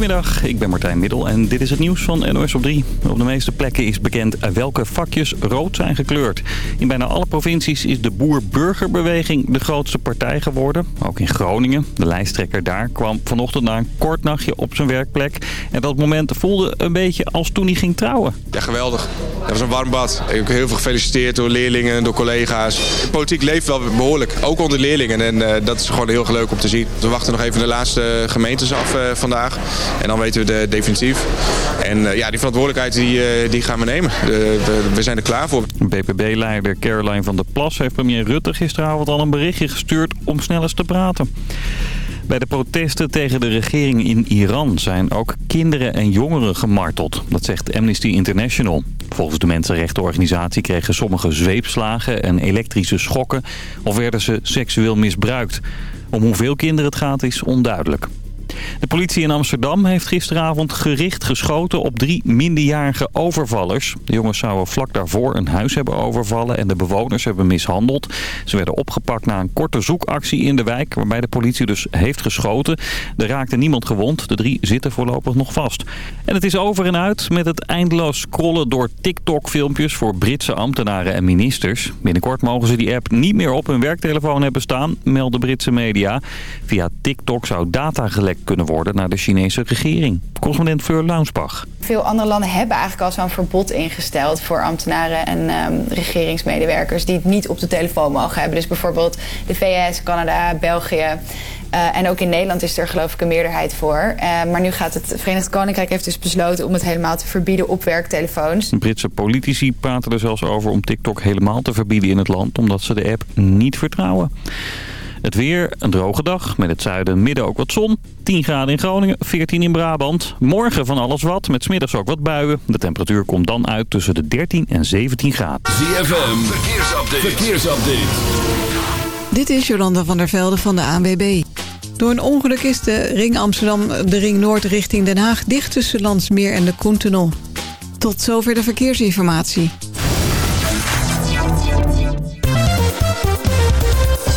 Goedemiddag, ik ben Martijn Middel en dit is het nieuws van NOS op 3. Op de meeste plekken is bekend welke vakjes rood zijn gekleurd. In bijna alle provincies is de boer-burgerbeweging de grootste partij geworden. Ook in Groningen. De lijsttrekker daar kwam vanochtend na een kort nachtje op zijn werkplek. En dat moment voelde een beetje als toen hij ging trouwen. Ja, geweldig. Dat was een warm bad. Ik heb heel veel gefeliciteerd door leerlingen en door collega's. Politiek leeft wel behoorlijk, ook onder leerlingen. En uh, dat is gewoon heel leuk om te zien. We wachten nog even de laatste gemeentes af uh, vandaag. En dan weten we de definitief. En uh, ja, die verantwoordelijkheid die, die gaan we nemen. De, we, we, zijn er klaar voor. BPB-leider Caroline van der Plas heeft premier Rutte gisteravond al een berichtje gestuurd om snel eens te praten. Bij de protesten tegen de regering in Iran zijn ook kinderen en jongeren gemarteld. Dat zegt Amnesty International. Volgens de mensenrechtenorganisatie kregen sommigen zweepslagen en elektrische schokken... of werden ze seksueel misbruikt. Om hoeveel kinderen het gaat is onduidelijk. De politie in Amsterdam heeft gisteravond gericht geschoten op drie minderjarige overvallers. De jongens zouden vlak daarvoor een huis hebben overvallen en de bewoners hebben mishandeld. Ze werden opgepakt na een korte zoekactie in de wijk waarbij de politie dus heeft geschoten. Er raakte niemand gewond. De drie zitten voorlopig nog vast. En het is over en uit met het eindeloos scrollen door TikTok-filmpjes voor Britse ambtenaren en ministers. Binnenkort mogen ze die app niet meer op hun werktelefoon hebben staan, melden Britse media. Via TikTok zou data gelekt kunnen worden naar de Chinese regering. Correspondent Fleur Launsbach. Veel andere landen hebben eigenlijk al zo'n verbod ingesteld voor ambtenaren en um, regeringsmedewerkers die het niet op de telefoon mogen hebben. Dus bijvoorbeeld de VS, Canada, België. Uh, en ook in Nederland is er geloof ik een meerderheid voor. Uh, maar nu gaat het Verenigd Koninkrijk heeft dus besloten om het helemaal te verbieden op werktelefoons. Britse politici praten er zelfs over om TikTok helemaal te verbieden in het land, omdat ze de app niet vertrouwen. Het weer, een droge dag, met het zuiden midden ook wat zon. 10 graden in Groningen, 14 in Brabant. Morgen van alles wat, met smiddags ook wat buien. De temperatuur komt dan uit tussen de 13 en 17 graden. ZFM, verkeersupdate. verkeersupdate. Dit is Jolanda van der Velde van de ANWB. Door een ongeluk is de ring Amsterdam, de ring Noord richting Den Haag... dicht tussen Landsmeer en de Koentunnel. Tot zover de verkeersinformatie.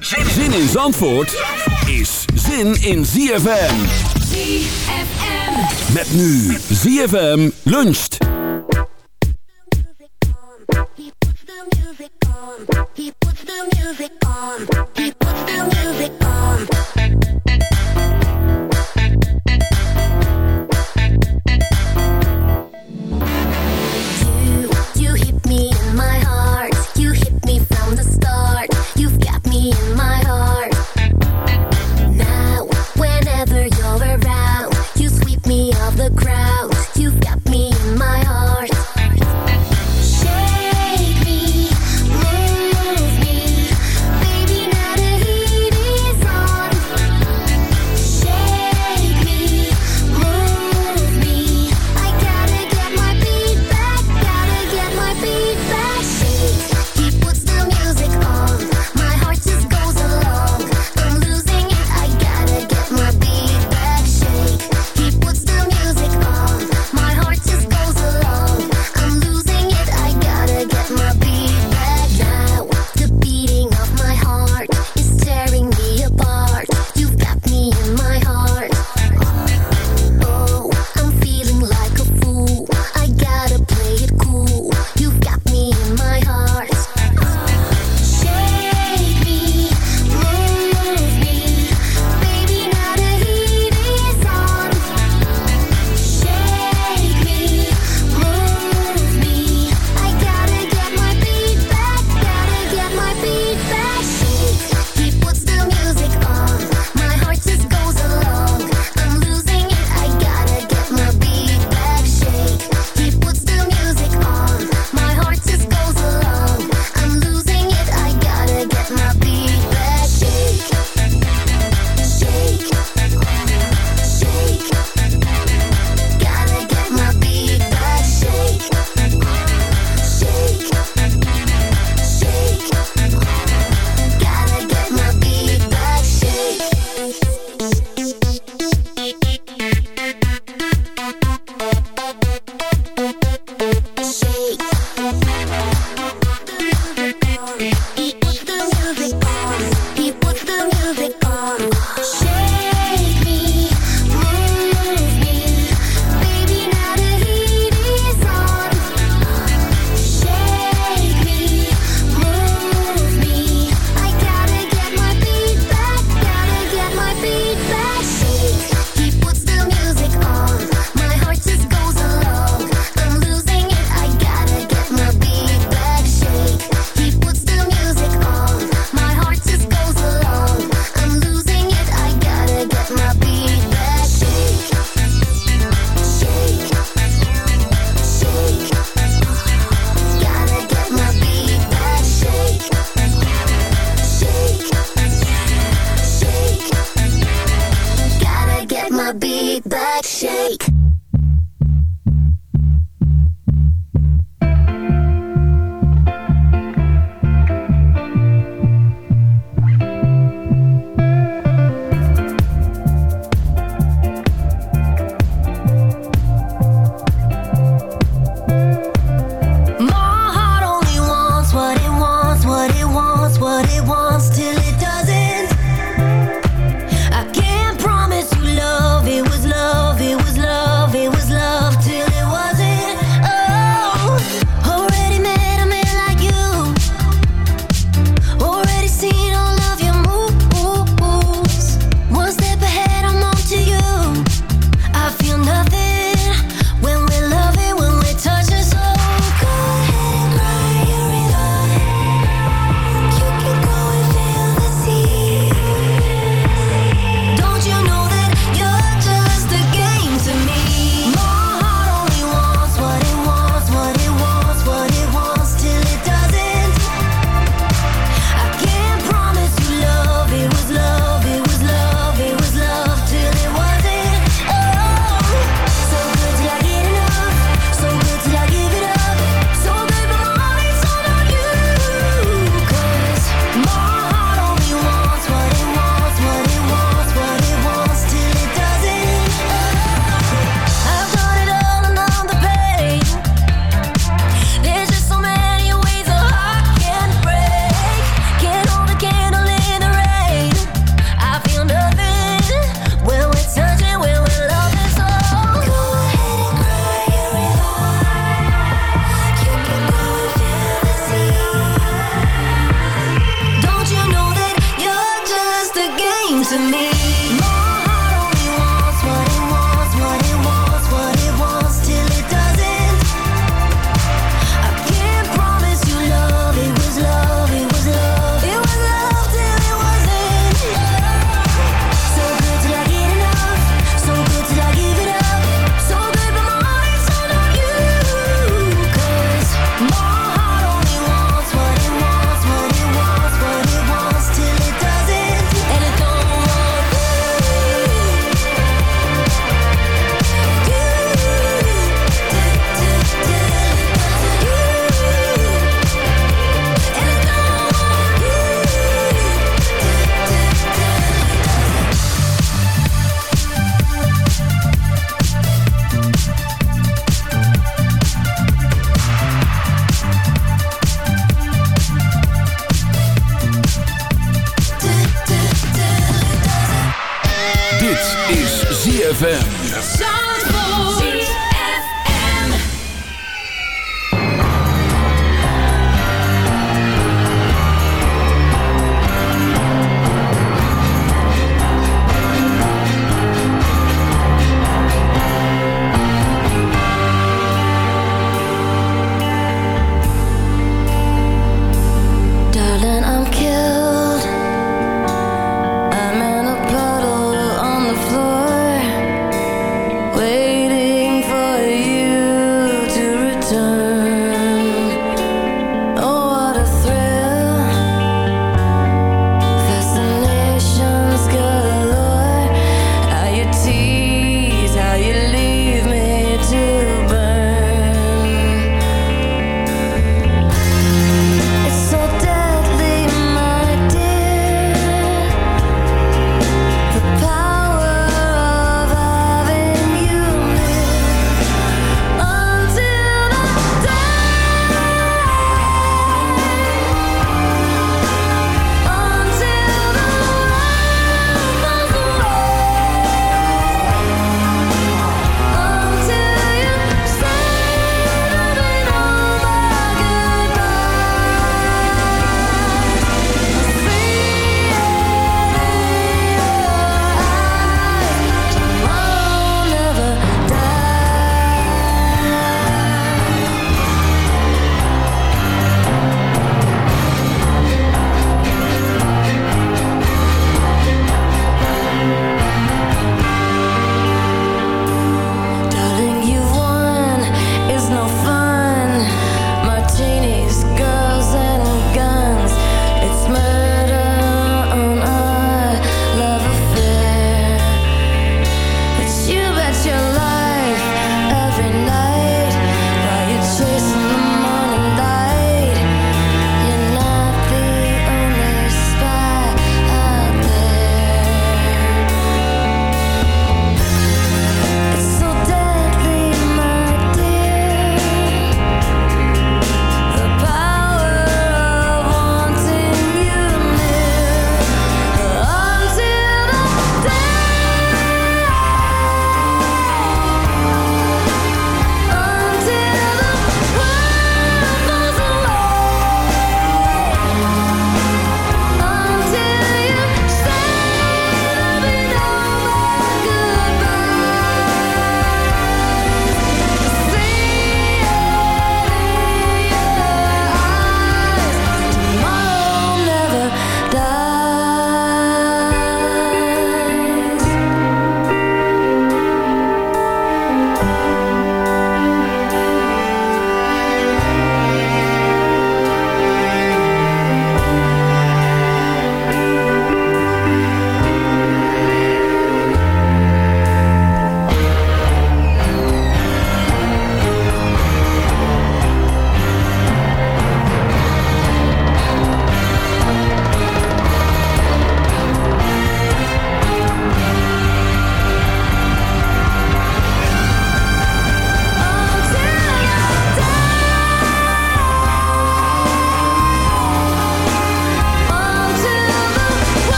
Zin in Zandvoort is zin in ZFM. ZFM. Met nu ZFM luncht. He puts the music on. He puts the music on. He puts the music on.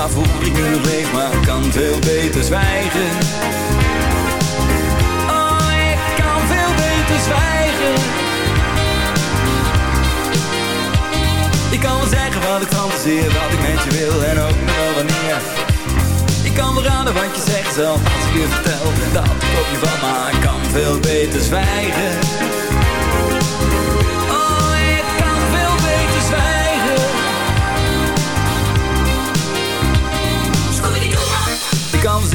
Waar voel ik nu leeg, maar kan veel beter zwijgen. Oh, ik kan veel beter zwijgen. Ik kan wel zeggen wat ik fantaseer, wat ik met je wil en ook nog wel wanneer. Ik kan beraden raden wat je zegt zelfs als ik je vertel Dat ik op je van, maar ik kan veel beter zwijgen.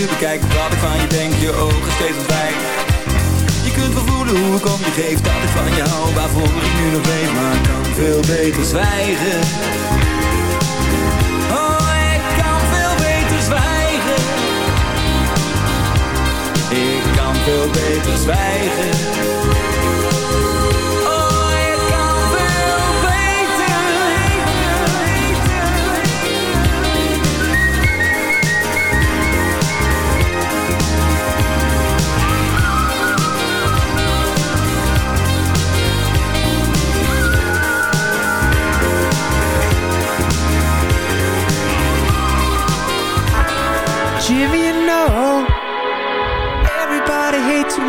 Je bekijk, wat ik van je denk, je ogen steeds ontwijken. Je kunt wel voelen hoe ik om je geef Dat ik van je hou, waarvoor ik nu nog leef Maar ik kan veel beter zwijgen. Oh, ik kan veel beter zwijgen. Ik kan veel beter zwijgen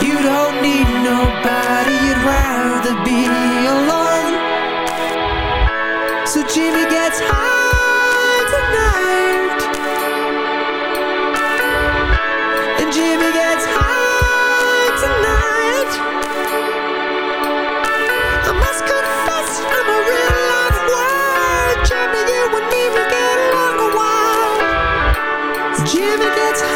You don't need nobody, you'd rather be alone. So Jimmy gets high tonight. And Jimmy gets high tonight. I must confess I'm a real life Jimmy, you and me will get along a while. Jimmy gets high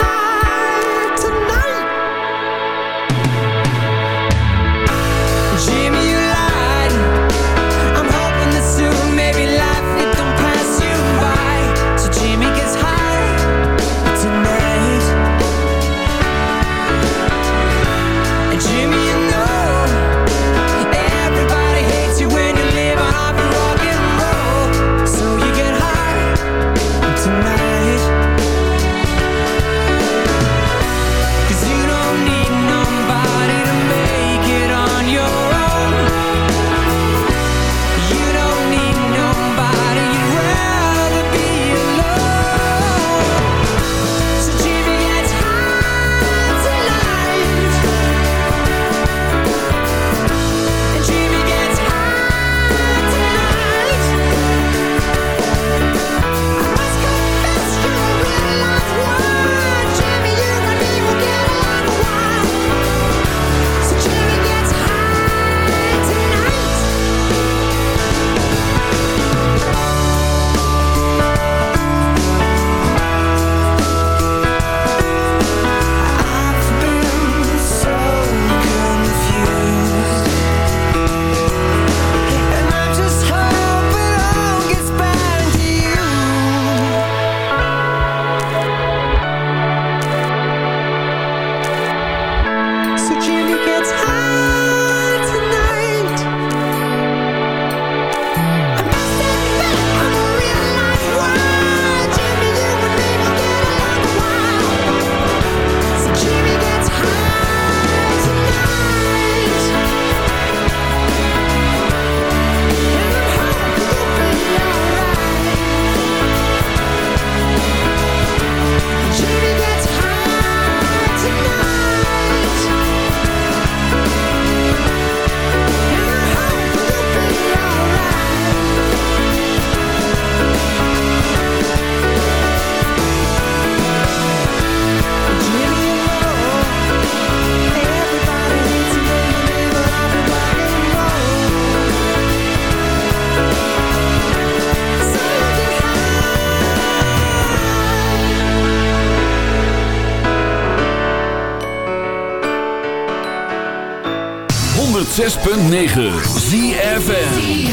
ZFM.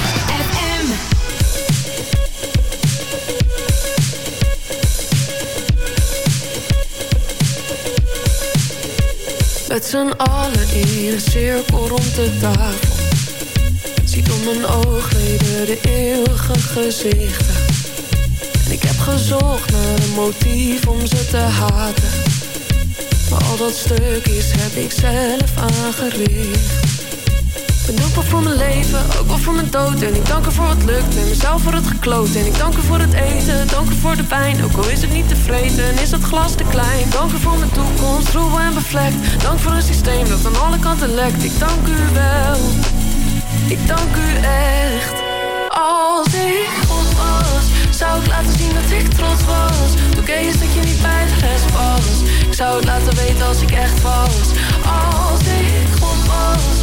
Met z'n allen in een cirkel rond de tafel. Ziet om mijn oogleden de eeuwige gezichten. En ik heb gezocht naar een motief om ze te haten. Maar al dat stuk is heb ik zelf aangericht ben dankbaar voor mijn leven, ook wel voor mijn dood. En ik dank er voor wat lukt en mezelf voor het gekloot. En ik dank er voor het eten, dank er voor de pijn Ook al is het niet tevreden, is het glas te klein Dank er voor mijn toekomst, troebel en bevlekt. Dank voor een systeem dat aan alle kanten lekt. Ik dank u wel, ik dank u echt. Als ik God was, zou ik laten zien dat ik trots was. Toen kees dat je niet bij de rest was. Ik zou het laten weten als ik echt was. Als ik God was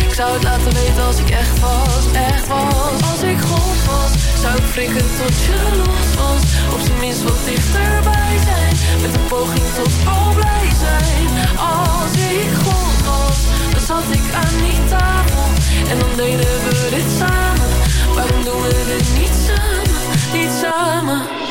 Ik zou het laten weten als ik echt was, echt was. Als ik God was Zou ik frikken tot je los was. Op zijn minst wat dichterbij zijn Met een poging tot al blij zijn. Als ik God was Dan zat ik aan die tafel. En dan deden we dit samen. Waarom doen we dit niet samen, niet samen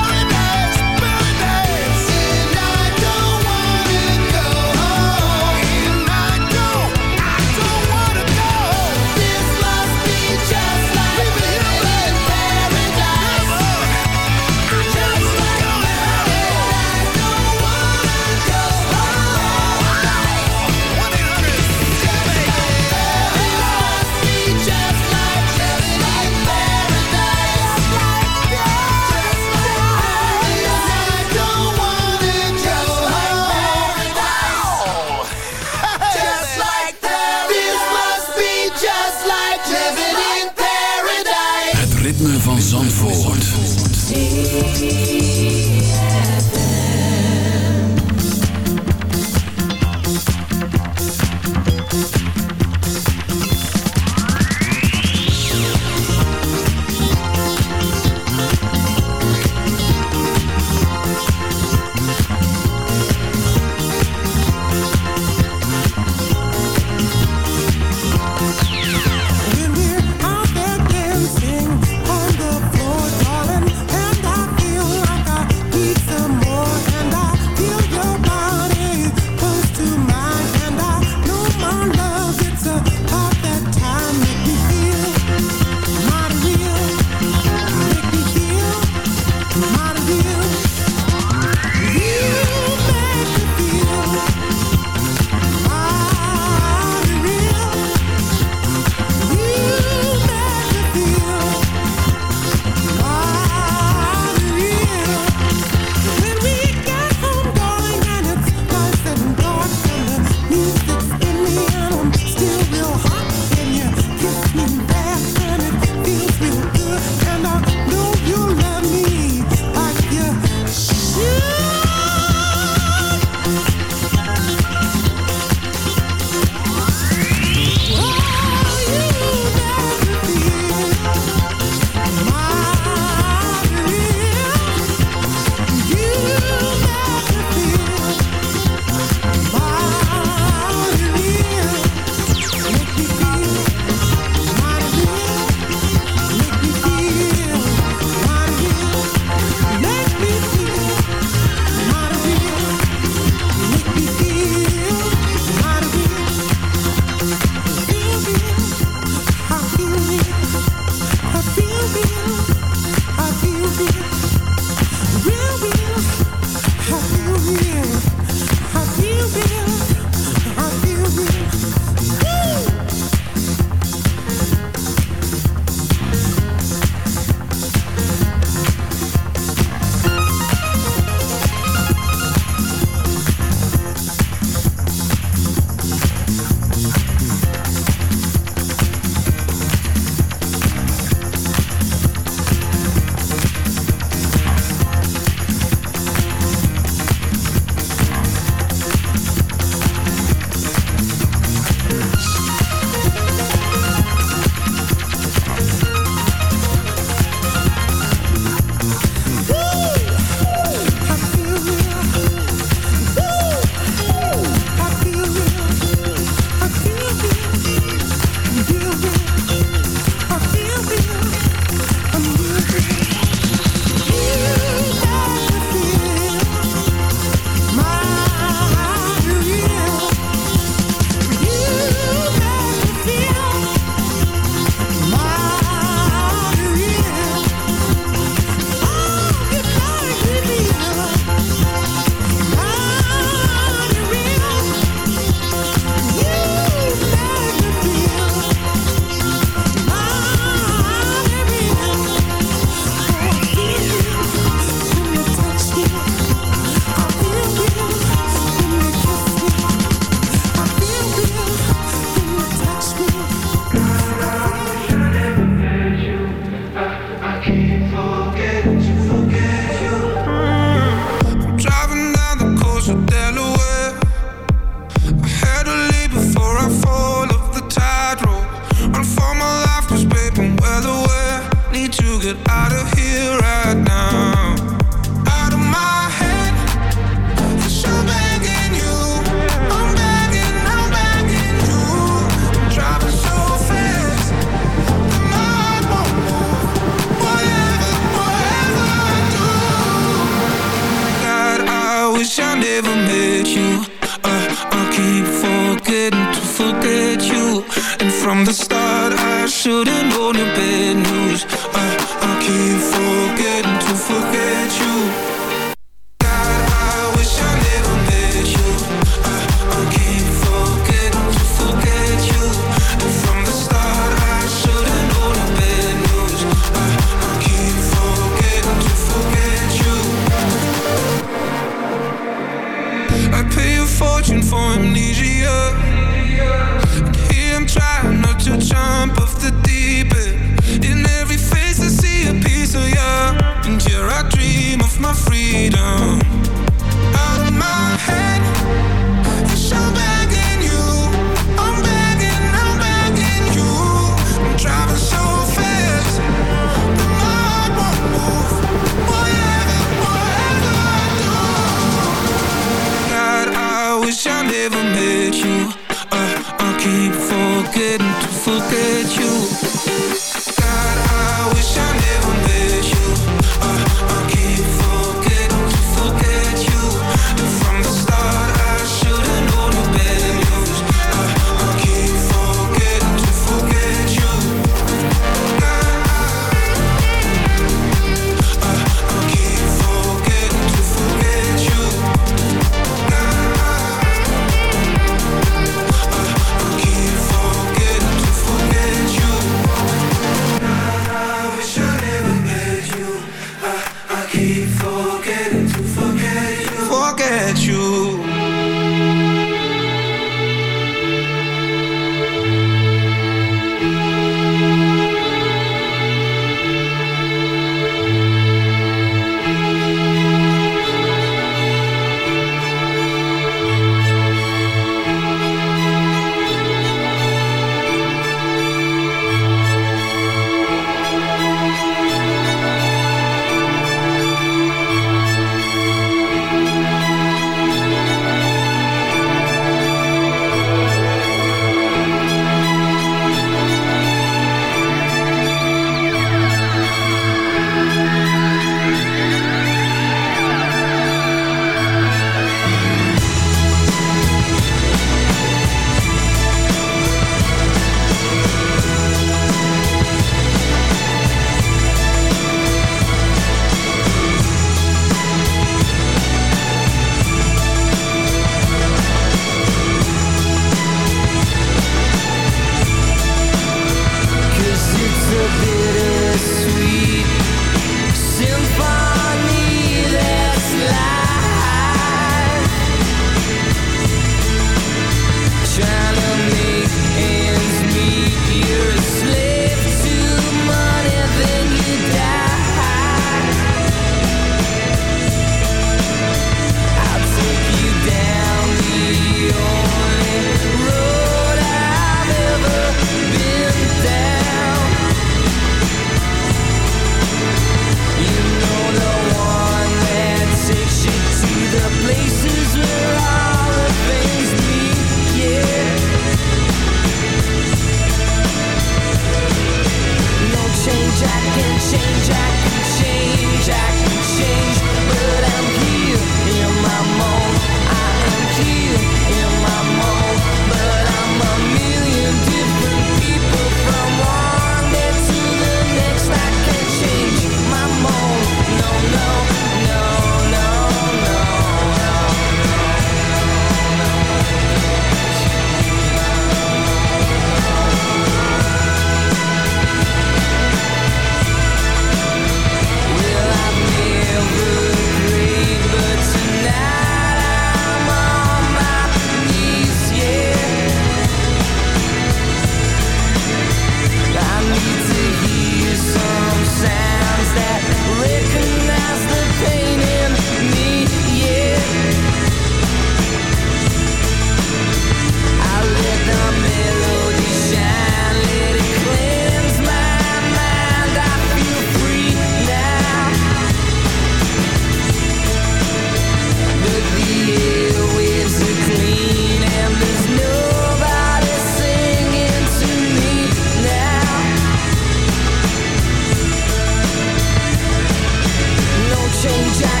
change.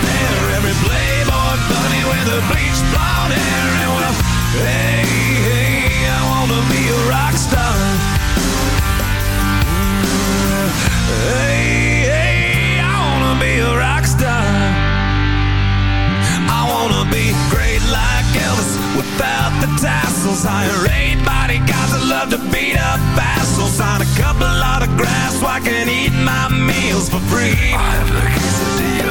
Every playboy bunny with a bleached blonde hair. And well, hey, hey, I wanna be a rock star. Hey, hey, I wanna be a rock star. I wanna be great like Elvis without the tassels. Hire eight bodyguards that love to beat up assholes. Sign a couple autographs so I can eat my meals for free. I have the quesadilla.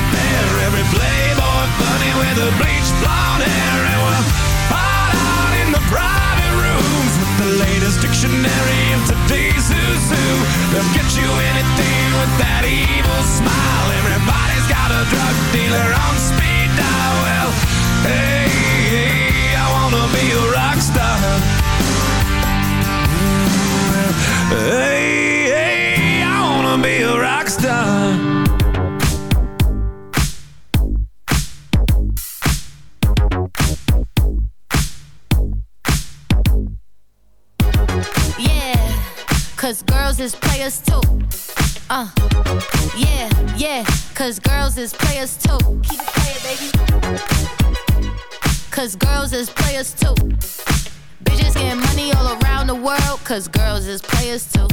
cause girls is players too.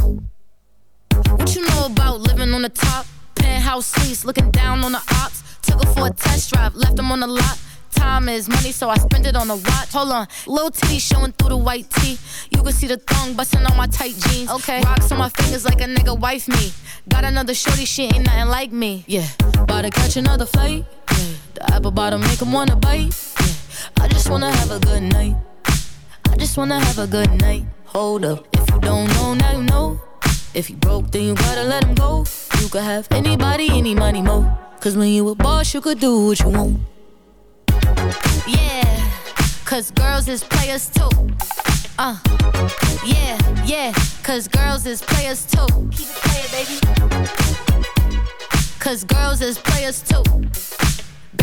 What you know about living on the top? Penthouse suites, looking down on the ops. Took her for a test drive, left them on the lot. Time is money, so I spend it on a watch. Hold on, little titty showing through the white tee. You can see the thong busting on my tight jeans. Okay, rocks on my fingers like a nigga wife me. Got another shorty, she ain't nothing like me. Yeah, about to catch another flight. Yeah, the apple bottom make 'em wanna bite. Yeah, I just wanna have a good night. I just wanna have a good night. Hold up, if you don't know, now you know. If you broke, then you gotta let him go. You could have anybody, any money, mo. Cause when you a boss, you could do what you want. Yeah, cause girls is players too. Uh, yeah, yeah, cause girls is players too. Keep it playing, baby. Cause girls is players too.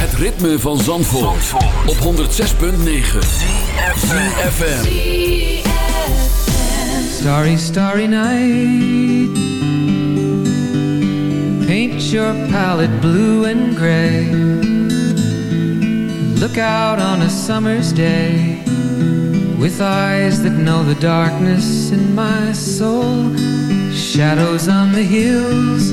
Het ritme van Zandvoort, op 106.9 ZFM. Starry, starry night. Paint your palette blue and gray. Look out on a summer's day with eyes that know the darkness in my soul. Shadows on the hills.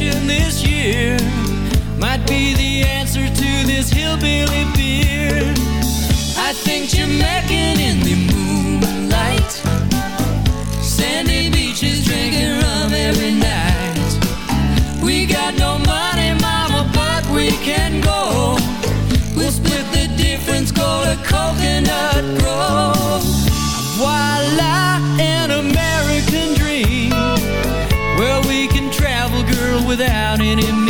vacation this year might be the answer to this hillbilly beer. I think Jamaican in the moonlight. Sandy beaches drinking rum every night. We got no money, mama, but we can go. We'll split the difference, go to Coconut Grove. Voila, an girl, without any